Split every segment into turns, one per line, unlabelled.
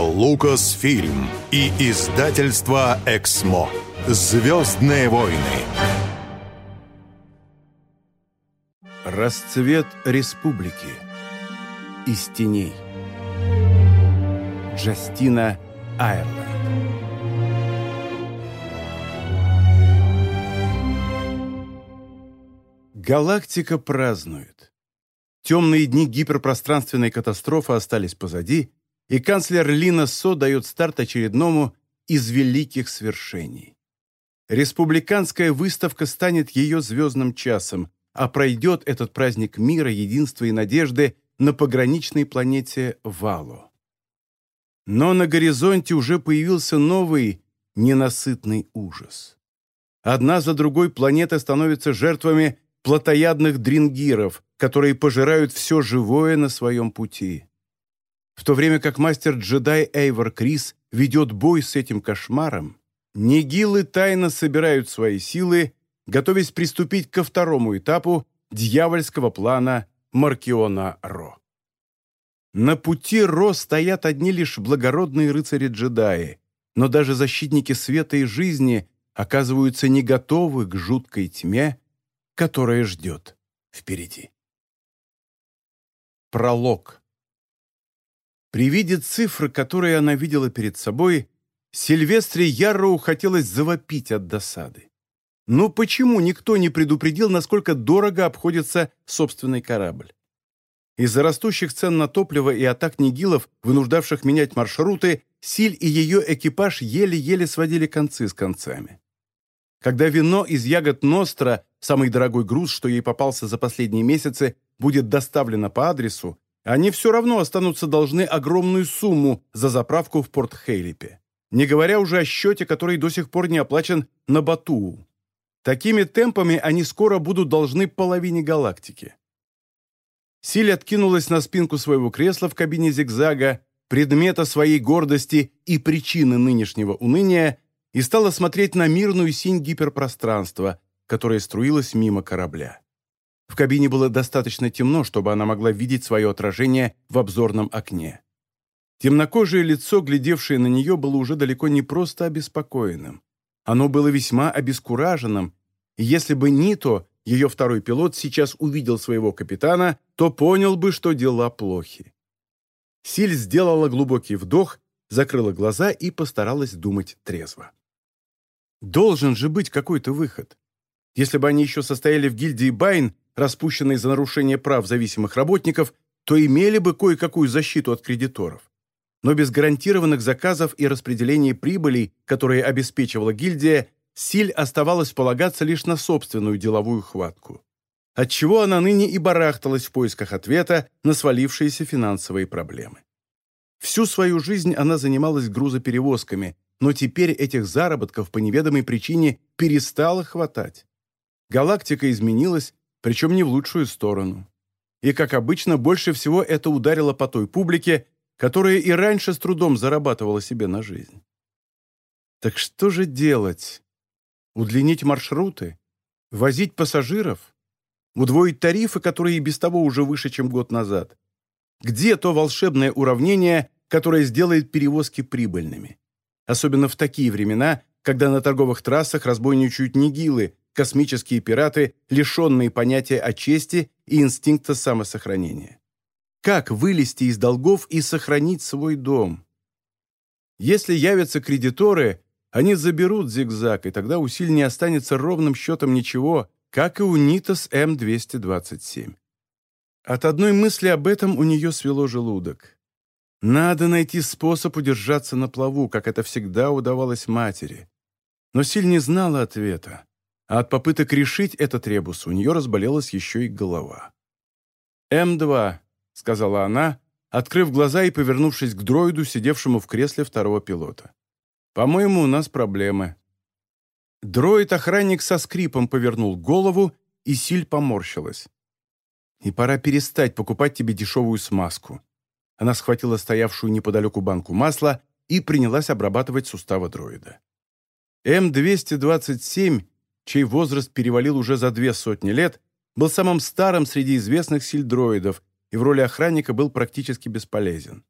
Лукасфильм и издательство «Эксмо». «Звездные войны».
Расцвет республики. Из теней. Джастина Айрленд. Галактика празднует. Темные дни гиперпространственной катастрофы остались позади, и канцлер Лина Со дает старт очередному из великих свершений. Республиканская выставка станет ее звездным часом, а пройдет этот праздник мира, единства и надежды на пограничной планете Валу. Но на горизонте уже появился новый, ненасытный ужас. Одна за другой планеты становятся жертвами плотоядных дрингиров, которые пожирают все живое на своем пути в то время как мастер-джедай Эйвор Крис ведет бой с этим кошмаром, Нигилы тайно собирают свои силы, готовясь приступить ко второму этапу дьявольского плана Маркиона Ро. На пути Ро стоят одни лишь благородные рыцари-джедаи, но даже защитники света и жизни оказываются не готовы к жуткой тьме, которая ждет впереди. Пролог при виде цифр, которые она видела перед собой, Сильвестре Ярроу хотелось завопить от досады. Но почему никто не предупредил, насколько дорого обходится собственный корабль? Из-за растущих цен на топливо и атак нигилов, вынуждавших менять маршруты, Силь и ее экипаж еле-еле сводили концы с концами. Когда вино из ягод Ностра, самый дорогой груз, что ей попался за последние месяцы, будет доставлено по адресу, они все равно останутся должны огромную сумму за заправку в Порт-Хейлипе. Не говоря уже о счете, который до сих пор не оплачен на Батуу. Такими темпами они скоро будут должны половине галактики. Силь откинулась на спинку своего кресла в кабине зигзага, предмета своей гордости и причины нынешнего уныния, и стала смотреть на мирную синь гиперпространства, которое струилось мимо корабля. В кабине было достаточно темно, чтобы она могла видеть свое отражение в обзорном окне. Темнокожее лицо, глядевшее на нее, было уже далеко не просто обеспокоенным. Оно было весьма обескураженным, и если бы Нито, ее второй пилот, сейчас увидел своего капитана, то понял бы, что дела плохи. Силь сделала глубокий вдох, закрыла глаза и постаралась думать трезво. Должен же быть какой-то выход. Если бы они еще состояли в гильдии Байн, распущенной за нарушение прав зависимых работников, то имели бы кое-какую защиту от кредиторов. Но без гарантированных заказов и распределения прибылей, которые обеспечивала гильдия, Силь оставалось полагаться лишь на собственную деловую хватку. Отчего она ныне и барахталась в поисках ответа на свалившиеся финансовые проблемы. Всю свою жизнь она занималась грузоперевозками, но теперь этих заработков по неведомой причине перестало хватать. Галактика изменилась, причем не в лучшую сторону. И, как обычно, больше всего это ударило по той публике, которая и раньше с трудом зарабатывала себе на жизнь. Так что же делать? Удлинить маршруты? Возить пассажиров? Удвоить тарифы, которые и без того уже выше, чем год назад? Где то волшебное уравнение, которое сделает перевозки прибыльными? Особенно в такие времена, когда на торговых трассах разбойничают нигилы, космические пираты, лишенные понятия о чести и инстинкта самосохранения. Как вылезти из долгов и сохранить свой дом? Если явятся кредиторы, они заберут зигзаг, и тогда у Силь не останется ровным счетом ничего, как и у Нитас М-227. От одной мысли об этом у нее свело желудок. Надо найти способ удержаться на плаву, как это всегда удавалось матери. Но Силь не знала ответа а от попыток решить этот ребус у нее разболелась еще и голова. «М2», — сказала она, открыв глаза и повернувшись к дроиду, сидевшему в кресле второго пилота. «По-моему, у нас проблемы». Дроид-охранник со скрипом повернул голову, и Силь поморщилась. «И пора перестать покупать тебе дешевую смазку». Она схватила стоявшую неподалеку банку масла и принялась обрабатывать суставы дроида. М-227 чей возраст перевалил уже за две сотни лет, был самым старым среди известных сильдроидов и в роли охранника был практически бесполезен.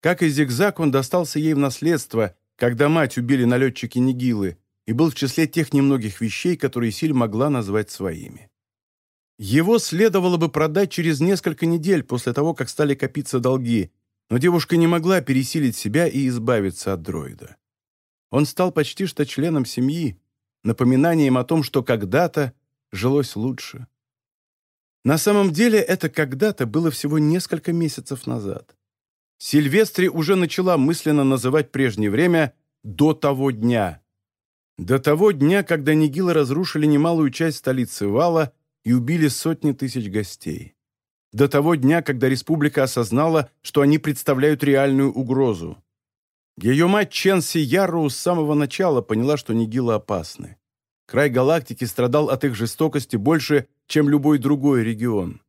Как и зигзаг, он достался ей в наследство, когда мать убили налетчики Нигилы, и был в числе тех немногих вещей, которые Силь могла назвать своими. Его следовало бы продать через несколько недель после того, как стали копиться долги, но девушка не могла пересилить себя и избавиться от дроида. Он стал почти что членом семьи, напоминанием о том, что когда-то жилось лучше. На самом деле это когда-то было всего несколько месяцев назад. Сильвестри уже начала мысленно называть прежнее время «до того дня». До того дня, когда Нигилы разрушили немалую часть столицы Вала и убили сотни тысяч гостей. До того дня, когда республика осознала, что они представляют реальную угрозу. Ее мать Ченси Ярроу с самого начала поняла, что Нигилы опасны. Край галактики страдал от их жестокости больше, чем любой другой регион.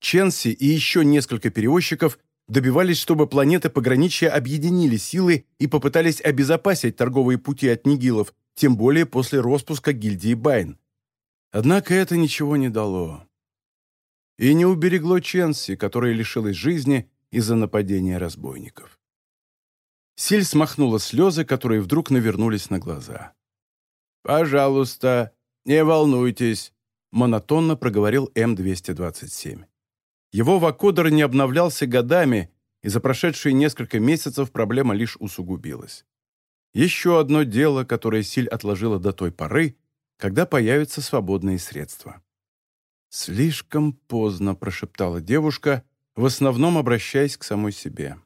Ченси и еще несколько перевозчиков добивались, чтобы планеты пограничья объединили силы и попытались обезопасить торговые пути от нигилов, тем более после распуска гильдии Байн. Однако это ничего не дало. И не уберегло Ченси, которая лишилась жизни из-за нападения разбойников. Силь смахнула слезы, которые вдруг навернулись на глаза. «Пожалуйста, не волнуйтесь», — монотонно проговорил М-227. Его вакодер не обновлялся годами, и за прошедшие несколько месяцев проблема лишь усугубилась. Еще одно дело, которое Силь отложила до той поры, когда появятся свободные средства. «Слишком поздно», — прошептала девушка, в основном обращаясь к самой себе.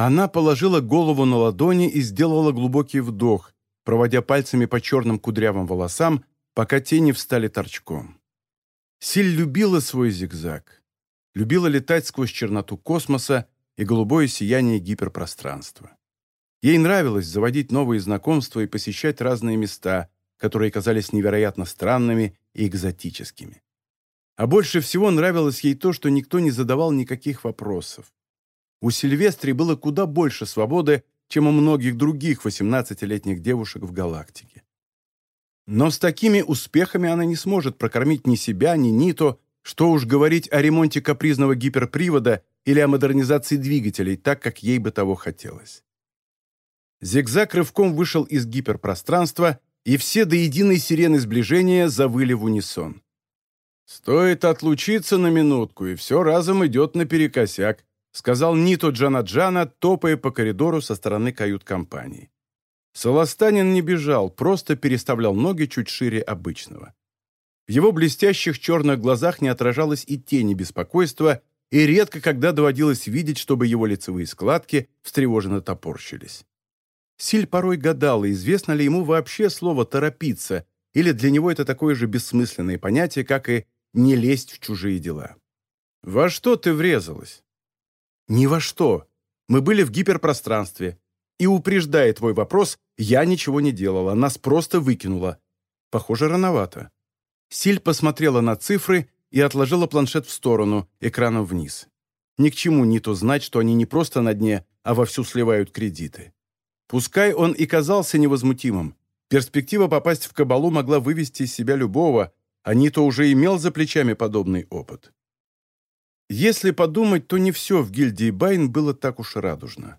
Она положила голову на ладони и сделала глубокий вдох, проводя пальцами по черным кудрявым волосам, пока тени встали торчком. Силь любила свой зигзаг, любила летать сквозь черноту космоса и голубое сияние гиперпространства. Ей нравилось заводить новые знакомства и посещать разные места, которые казались невероятно странными и экзотическими. А больше всего нравилось ей то, что никто не задавал никаких вопросов. У Сильвестри было куда больше свободы, чем у многих других 18-летних девушек в галактике. Но с такими успехами она не сможет прокормить ни себя, ни Нито, что уж говорить о ремонте капризного гиперпривода или о модернизации двигателей, так, как ей бы того хотелось. Зигзаг рывком вышел из гиперпространства, и все до единой сирены сближения завыли в унисон. «Стоит отлучиться на минутку, и все разом идет наперекосяк», сказал Нито Джана-Джана, топая по коридору со стороны кают-компании. Солостанин не бежал, просто переставлял ноги чуть шире обычного. В его блестящих черных глазах не отражалось и тени беспокойства, и редко когда доводилось видеть, чтобы его лицевые складки встревоженно топорщились. Силь порой гадала, известно ли ему вообще слово «торопиться», или для него это такое же бессмысленное понятие, как и «не лезть в чужие дела». «Во что ты врезалась?» Ни во что. Мы были в гиперпространстве. И упреждая твой вопрос, я ничего не делала, нас просто выкинуло. Похоже, рановато. Силь посмотрела на цифры и отложила планшет в сторону, экраном вниз. Ни к чему Ниту знать, что они не просто на дне, а вовсю сливают кредиты. Пускай он и казался невозмутимым, перспектива попасть в кабалу могла вывести из себя любого, а Нито уже имел за плечами подобный опыт. Если подумать, то не все в гильдии Байн было так уж радужно.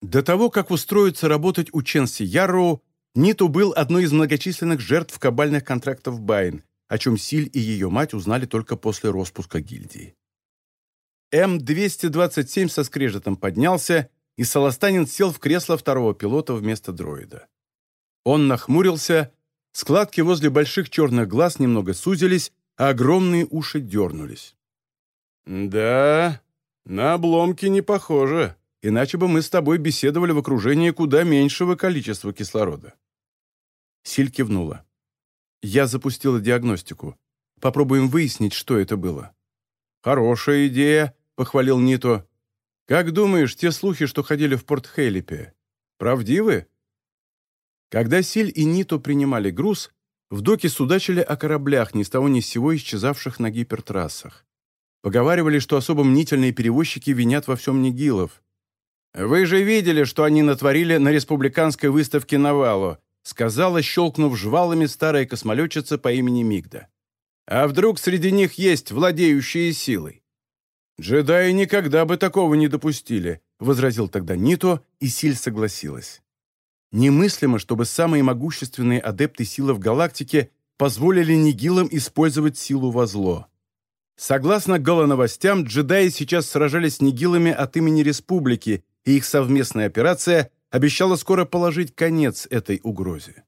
До того, как устроиться работать у Ченси Ярроу, Ниту был одной из многочисленных жертв кабальных контрактов Байн, о чем Силь и ее мать узнали только после распуска гильдии. М-227 со скрежетом поднялся, и Солостанин сел в кресло второго пилота вместо дроида. Он нахмурился, складки возле больших черных глаз немного сузились, а огромные уши дернулись. «Да, на обломки не похоже, иначе бы мы с тобой беседовали в окружении куда меньшего количества кислорода». Силь кивнула. «Я запустила диагностику. Попробуем выяснить, что это было». «Хорошая идея», — похвалил Нито. «Как думаешь, те слухи, что ходили в порт Хейлипе, правдивы?» Когда Силь и Нито принимали груз, в доке судачили о кораблях, ни с того ни с сего исчезавших на гипертрассах. Поговаривали, что особо мнительные перевозчики винят во всем Нигилов. «Вы же видели, что они натворили на республиканской выставке Навалу», сказала, щелкнув жвалами старая космолетчица по имени Мигда. «А вдруг среди них есть владеющие силой?» «Джедаи никогда бы такого не допустили», — возразил тогда Нито, и Силь согласилась. Немыслимо, чтобы самые могущественные адепты силы в галактике позволили Нигилам использовать силу во зло. Согласно голоновостям, джедаи сейчас сражались с Нигилами от имени Республики, и их совместная операция обещала скоро положить конец этой угрозе.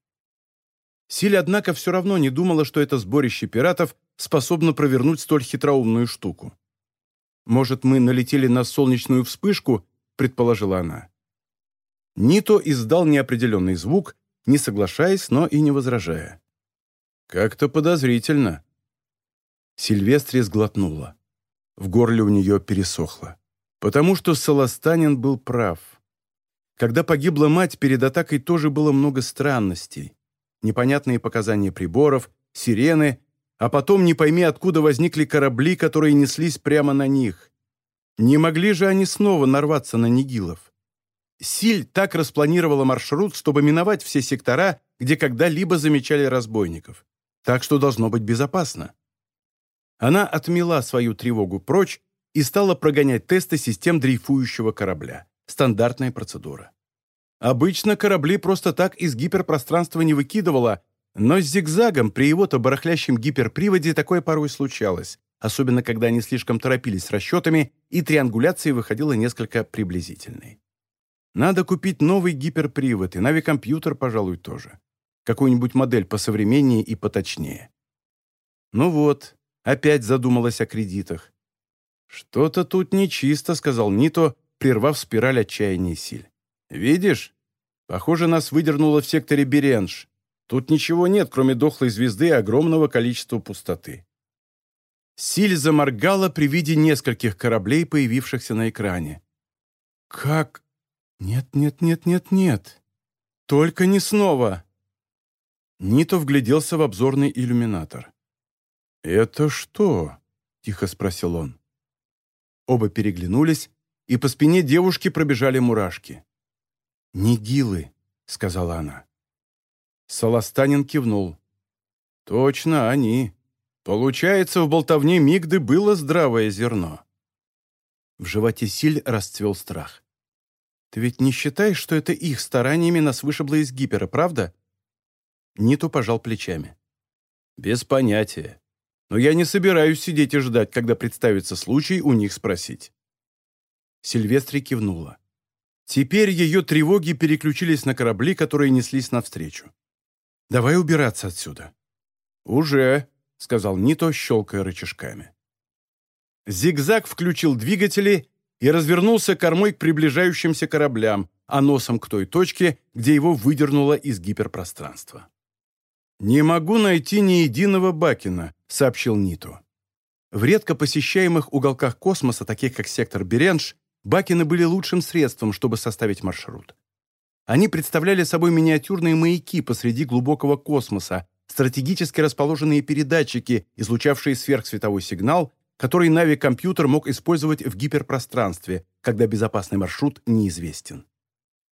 Силь, однако, все равно не думала, что это сборище пиратов способно провернуть столь хитроумную штуку. «Может, мы налетели на солнечную вспышку?» – предположила она. Нито издал неопределенный звук, не соглашаясь, но и не возражая. «Как-то подозрительно». Сильвестре сглотнула. В горле у нее пересохло. Потому что Солостанин был прав. Когда погибла мать, перед атакой тоже было много странностей. Непонятные показания приборов, сирены, а потом не пойми, откуда возникли корабли, которые неслись прямо на них. Не могли же они снова нарваться на Нигилов? Силь так распланировала маршрут, чтобы миновать все сектора, где когда-либо замечали разбойников. Так что должно быть безопасно. Она отмела свою тревогу прочь и стала прогонять тесты систем дрейфующего корабля. Стандартная процедура. Обычно корабли просто так из гиперпространства не выкидывала, но с зигзагом при его-то барахлящем гиперприводе такое порой случалось, особенно когда они слишком торопились с расчетами, и триангуляция выходила несколько приблизительной. Надо купить новый гиперпривод, и навикомпьютер, пожалуй, тоже. Какую-нибудь модель посовременнее и поточнее. Ну вот, опять задумалась о кредитах. «Что-то тут нечисто», — сказал Нито, прервав спираль отчаяния силь. «Видишь? Похоже, нас выдернуло в секторе Беренж. Тут ничего нет, кроме дохлой звезды и огромного количества пустоты». Силь заморгала при виде нескольких кораблей, появившихся на экране. «Как? Нет, нет, нет, нет, нет. Только не снова!» Нито вгляделся в обзорный иллюминатор. «Это что?» — тихо спросил он. Оба переглянулись, и по спине девушки пробежали мурашки. «Нигилы», — сказала она. Солостанин кивнул. «Точно, они. Получается, в болтовне Мигды было здравое зерно». В животе Силь расцвел страх. «Ты ведь не считаешь, что это их стараниями нас вышибло из гипера, правда?» Ниту пожал плечами. «Без понятия. Но я не собираюсь сидеть и ждать, когда представится случай у них спросить». Сильвестри кивнула. Теперь ее тревоги переключились на корабли, которые неслись навстречу. «Давай убираться отсюда». «Уже», — сказал Нито, щелкая рычажками. Зигзаг включил двигатели и развернулся кормой к приближающимся кораблям, а носом к той точке, где его выдернуло из гиперпространства. «Не могу найти ни единого Бакина», — сообщил Нито. В редко посещаемых уголках космоса, таких как сектор Беренж, Бакины были лучшим средством, чтобы составить маршрут. Они представляли собой миниатюрные маяки посреди глубокого космоса, стратегически расположенные передатчики, излучавшие сверхсветовой сигнал, который Нави-компьютер мог использовать в гиперпространстве, когда безопасный маршрут неизвестен.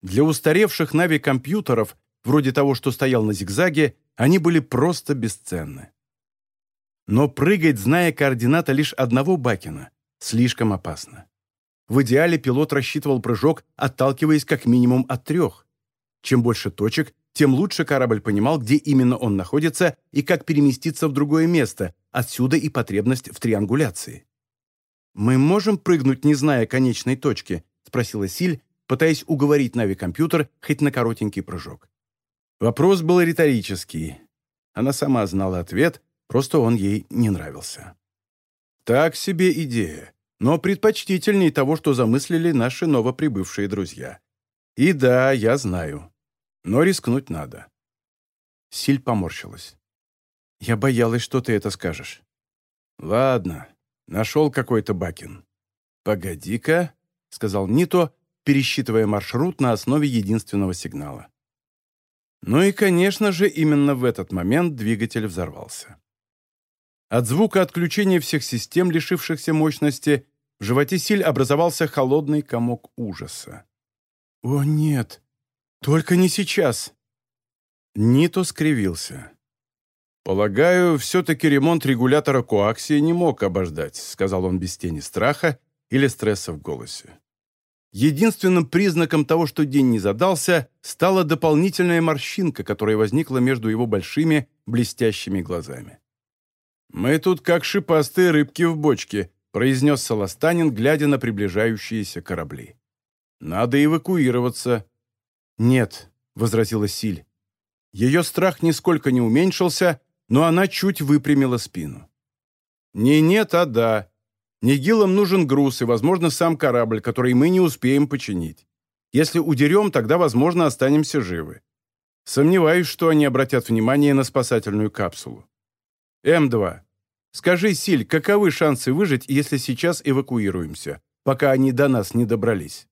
Для устаревших Нави-компьютеров, вроде того, что стоял на зигзаге, они были просто бесценны. Но прыгать, зная координаты лишь одного Бакина, слишком опасно. В идеале пилот рассчитывал прыжок, отталкиваясь как минимум от трех. Чем больше точек, тем лучше корабль понимал, где именно он находится и как переместиться в другое место, отсюда и потребность в триангуляции. «Мы можем прыгнуть, не зная конечной точки?» – спросила Силь, пытаясь уговорить Нави-компьютер хоть на коротенький прыжок. Вопрос был риторический. Она сама знала ответ, просто он ей не нравился. Так себе идея но предпочтительней того, что замыслили наши новоприбывшие друзья. И да, я знаю. Но рискнуть надо. Силь поморщилась. Я боялась, что ты это скажешь. Ладно, нашел какой-то Бакин. Погоди-ка, сказал Нито, пересчитывая маршрут на основе единственного сигнала. Ну и, конечно же, именно в этот момент двигатель взорвался. От звука отключения всех систем, лишившихся мощности, в животе Силь образовался холодный комок ужаса. «О, нет! Только не сейчас!» Нито скривился. «Полагаю, все-таки ремонт регулятора коаксии не мог обождать», сказал он без тени страха или стресса в голосе. Единственным признаком того, что день не задался, стала дополнительная морщинка, которая возникла между его большими блестящими глазами. «Мы тут как шипастые рыбки в бочке», произнес Солостанин, глядя на приближающиеся корабли. «Надо эвакуироваться». «Нет», — возразила Силь. Ее страх нисколько не уменьшился, но она чуть выпрямила спину. «Не нет, а да. Нигилам нужен груз и, возможно, сам корабль, который мы не успеем починить. Если удерем, тогда, возможно, останемся живы. Сомневаюсь, что они обратят внимание на спасательную капсулу. М2. Скажи, Силь, каковы шансы выжить, если сейчас эвакуируемся, пока они до нас не добрались?»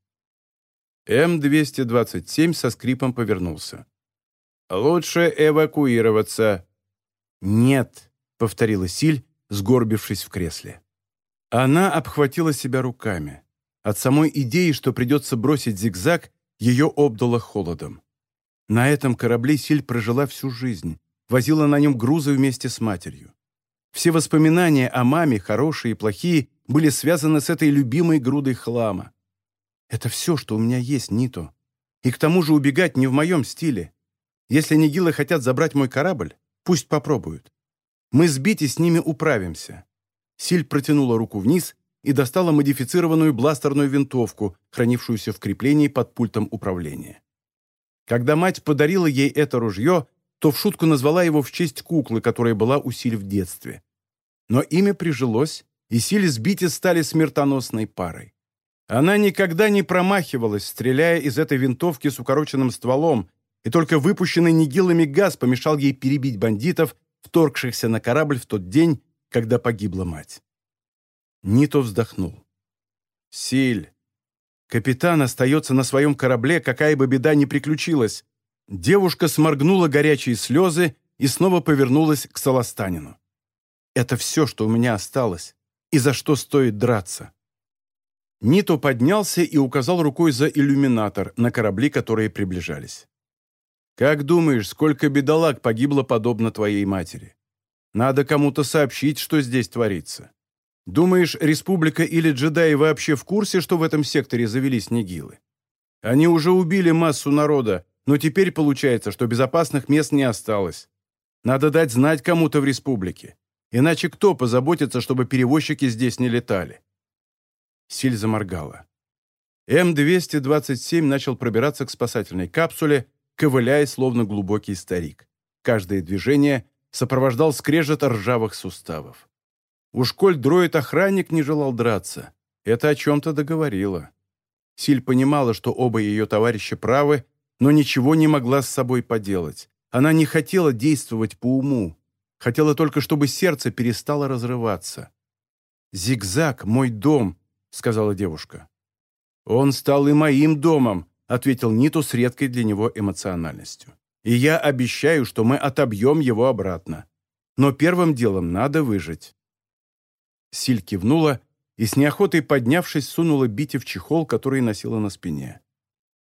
М-227 со скрипом повернулся. «Лучше эвакуироваться». «Нет», — повторила Силь, сгорбившись в кресле. Она обхватила себя руками. От самой идеи, что придется бросить зигзаг, ее обдало холодом. На этом корабле Силь прожила всю жизнь, возила на нем грузы вместе с матерью. Все воспоминания о маме, хорошие и плохие, были связаны с этой любимой грудой хлама. Это все, что у меня есть, Нито. И к тому же убегать не в моем стиле. Если нигилы хотят забрать мой корабль, пусть попробуют. Мы с Бити с ними управимся. Силь протянула руку вниз и достала модифицированную бластерную винтовку, хранившуюся в креплении под пультом управления. Когда мать подарила ей это ружье, то в шутку назвала его в честь куклы, которая была у Силь в детстве. Но имя прижилось, и Силь с Бити стали смертоносной парой. Она никогда не промахивалась, стреляя из этой винтовки с укороченным стволом, и только выпущенный нигилами газ помешал ей перебить бандитов, вторгшихся на корабль в тот день, когда погибла мать. Нито вздохнул. «Силь, капитан остается на своем корабле, какая бы беда ни приключилась». Девушка сморгнула горячие слезы и снова повернулась к Солостанину. «Это все, что у меня осталось, и за что стоит драться». Нито поднялся и указал рукой за иллюминатор на корабли, которые приближались. «Как думаешь, сколько бедолаг погибло подобно твоей матери? Надо кому-то сообщить, что здесь творится. Думаешь, республика или джедаи вообще в курсе, что в этом секторе завелись нигилы? Они уже убили массу народа, но теперь получается, что безопасных мест не осталось. Надо дать знать кому-то в республике. Иначе кто позаботится, чтобы перевозчики здесь не летали?» Силь заморгала. М-227 начал пробираться к спасательной капсуле, ковыляя, словно глубокий старик. Каждое движение сопровождал скрежет ржавых суставов. Уж коль дроид-охранник не желал драться, это о чем-то договорило. Силь понимала, что оба ее товарища правы, но ничего не могла с собой поделать. Она не хотела действовать по уму, хотела только, чтобы сердце перестало разрываться. «Зигзаг — мой дом», — сказала девушка. «Он стал и моим домом», — ответил Ниту с редкой для него эмоциональностью и я обещаю, что мы отобьем его обратно. Но первым делом надо выжить». Силь кивнула и с неохотой поднявшись сунула Бити в чехол, который носила на спине.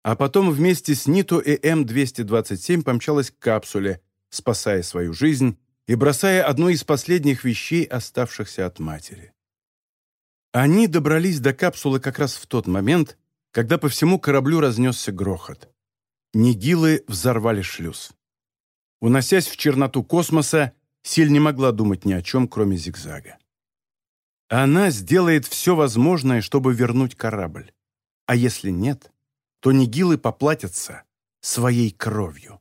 А потом вместе с Ниту и М-227 помчалась к капсуле, спасая свою жизнь и бросая одну из последних вещей, оставшихся от матери. Они добрались до капсулы как раз в тот момент, когда по всему кораблю разнесся грохот. Нигилы взорвали шлюз. Уносясь в черноту космоса, Силь не могла думать ни о чем, кроме зигзага. Она сделает все возможное, чтобы вернуть корабль. А если нет, то Нигилы поплатятся своей кровью.